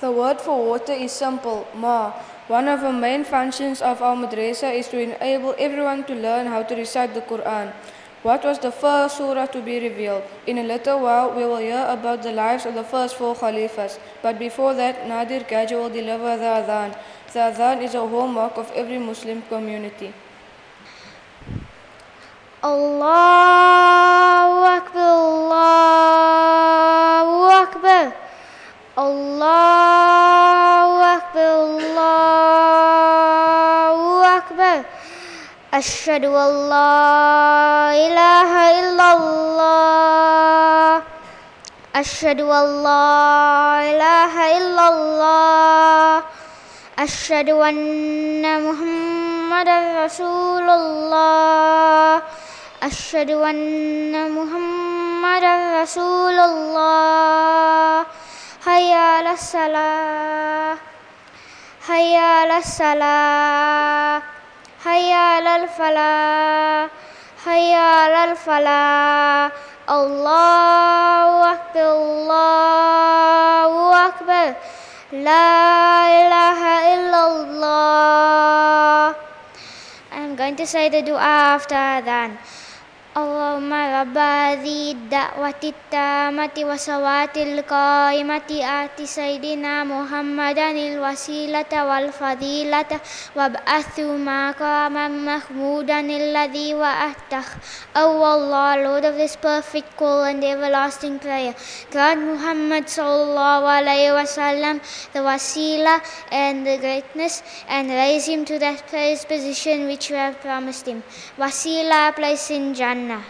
The word for water is simple, ma. One of the main functions of our madrasa is to enable everyone to learn how to recite the Quran. What was the first surah to be revealed? In a little while, we will hear about the lives of the first four caliphs. But before that, Nadir Gaja will deliver the adhan. The adhan is a hallmark of every Muslim community. Allahu Akbar, Allahu Akbar. Allahu أشهد أن لا إله إلا الله. أشهد أن لا إله إلا الله. أشهد أن محمدا رسول الله. أشهد أن محمدا رسول الله. حي على حي على حي على الفلاح حي على الفلاح الله أكبر الله أكبر لا إله إلا الله I'm going to say the dua after adhan. اللهم رب هذه الدعوة التامة وصلاة القائمة آت سيدنا محمدا الوسيلة والفضيلة وابعثه مقاما محمودا الذي وعدته O Allah, Lord of this perfect call and everlasting prayer, grant Muhammad sallallahu alayhi wasallam the wasila and the greatness and raise him to that praised position which you have promised him. Wasila, place in Jannah. الجنة